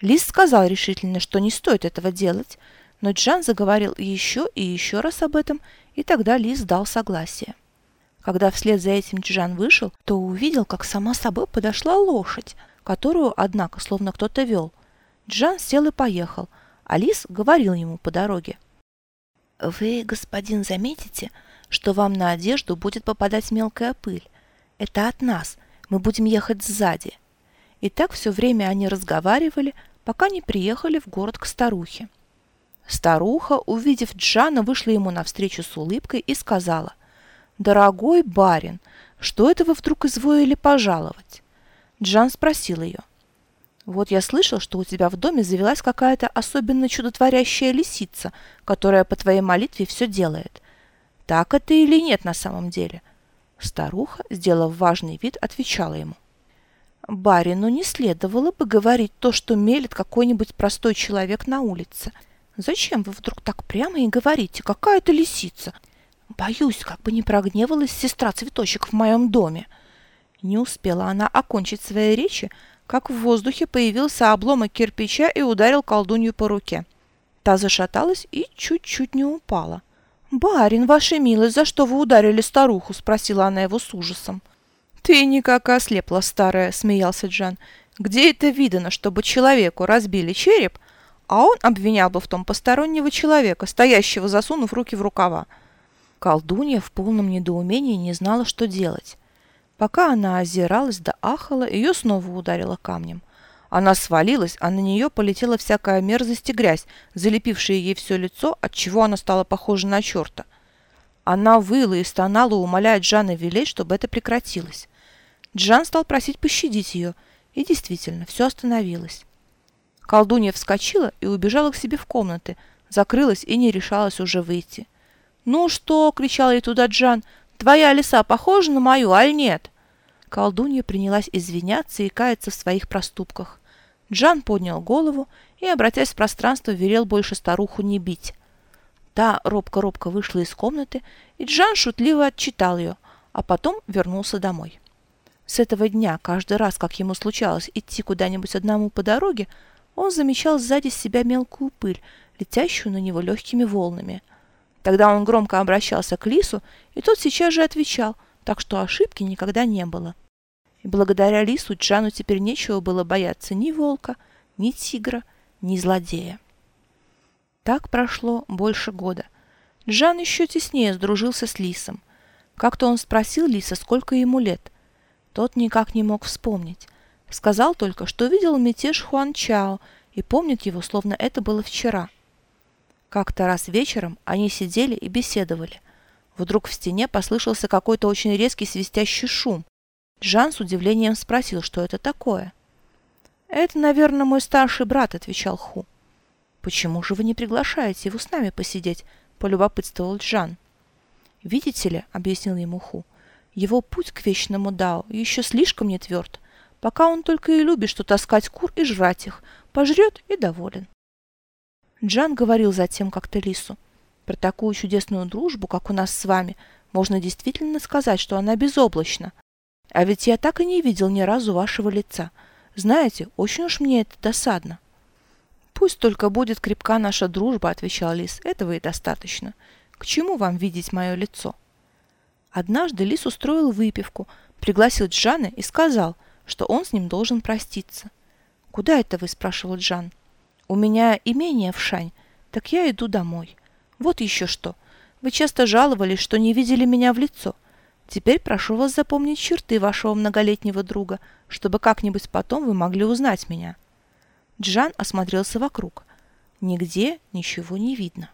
Лис сказал решительно, что не стоит этого делать, но Джан заговорил еще и еще раз об этом, и тогда Лис дал согласие. Когда вслед за этим Джан вышел, то увидел, как сама собой подошла лошадь, которую, однако, словно кто-то вел. Джан сел и поехал, а Лис говорил ему по дороге. «Вы, господин, заметите, что вам на одежду будет попадать мелкая пыль? Это от нас, мы будем ехать сзади». И так все время они разговаривали, пока не приехали в город к старухе. Старуха, увидев Джана, вышла ему навстречу с улыбкой и сказала, «Дорогой барин, что это вы вдруг изволили пожаловать?» Джан спросил ее, «Вот я слышал, что у тебя в доме завелась какая-то особенно чудотворящая лисица, которая по твоей молитве все делает. Так это или нет на самом деле?» Старуха, сделав важный вид, отвечала ему, Барину не следовало бы говорить то, что мелет какой-нибудь простой человек на улице. Зачем вы вдруг так прямо и говорите, какая это лисица? Боюсь, как бы не прогневалась сестра цветочек в моем доме. Не успела она окончить свои речи, как в воздухе появился обломок кирпича и ударил колдунью по руке. Та зашаталась и чуть-чуть не упала. «Барин, ваша милость, за что вы ударили старуху?» – спросила она его с ужасом. «Ты никак ослепла, старая», — смеялся Джан. «Где это видано, чтобы человеку разбили череп, а он обвинял бы в том постороннего человека, стоящего, засунув руки в рукава?» Колдунья в полном недоумении не знала, что делать. Пока она озиралась да ахала, ее снова ударило камнем. Она свалилась, а на нее полетела всякая мерзость и грязь, залепившая ей все лицо, отчего она стала похожа на черта. Она выла и стонала, умоляя Джана велеть, чтобы это прекратилось. Джан стал просить пощадить ее, и действительно, все остановилось. Колдунья вскочила и убежала к себе в комнаты, закрылась и не решалась уже выйти. «Ну что?» — кричал ей туда Джан. «Твоя лиса похожа на мою, аль нет?» Колдунья принялась извиняться и каяться в своих проступках. Джан поднял голову и, обратясь в пространство, велел больше старуху не бить. Та робко-робко вышла из комнаты, и Джан шутливо отчитал ее, а потом вернулся домой. С этого дня, каждый раз, как ему случалось идти куда-нибудь одному по дороге, он замечал сзади себя мелкую пыль, летящую на него легкими волнами. Тогда он громко обращался к лису, и тот сейчас же отвечал, так что ошибки никогда не было. И благодаря лису Джану теперь нечего было бояться ни волка, ни тигра, ни злодея. Так прошло больше года. Джан еще теснее сдружился с лисом. Как-то он спросил лиса, сколько ему лет – тот никак не мог вспомнить. Сказал только, что видел мятеж Хуан Чао и помнит его, словно это было вчера. Как-то раз вечером они сидели и беседовали. Вдруг в стене послышался какой-то очень резкий свистящий шум. Жан с удивлением спросил, что это такое. «Это, наверное, мой старший брат», — отвечал Ху. «Почему же вы не приглашаете его с нами посидеть?» — полюбопытствовал Джан. «Видите ли», — объяснил ему Ху, — его путь к вечному Дао еще слишком не тверд, пока он только и любит что таскать кур и жрать их, пожрет и доволен. Джан говорил затем как-то Лису, про такую чудесную дружбу, как у нас с вами, можно действительно сказать, что она безоблачна. А ведь я так и не видел ни разу вашего лица. Знаете, очень уж мне это досадно. Пусть только будет крепка наша дружба, отвечал Лис, этого и достаточно. К чему вам видеть мое лицо? Однажды Лис устроил выпивку, пригласил Джана и сказал, что он с ним должен проститься. «Куда это вы?» – спрашивал Джан. «У меня имение в Шань, так я иду домой. Вот еще что. Вы часто жаловались, что не видели меня в лицо. Теперь прошу вас запомнить черты вашего многолетнего друга, чтобы как-нибудь потом вы могли узнать меня». Джан осмотрелся вокруг. Нигде ничего не видно.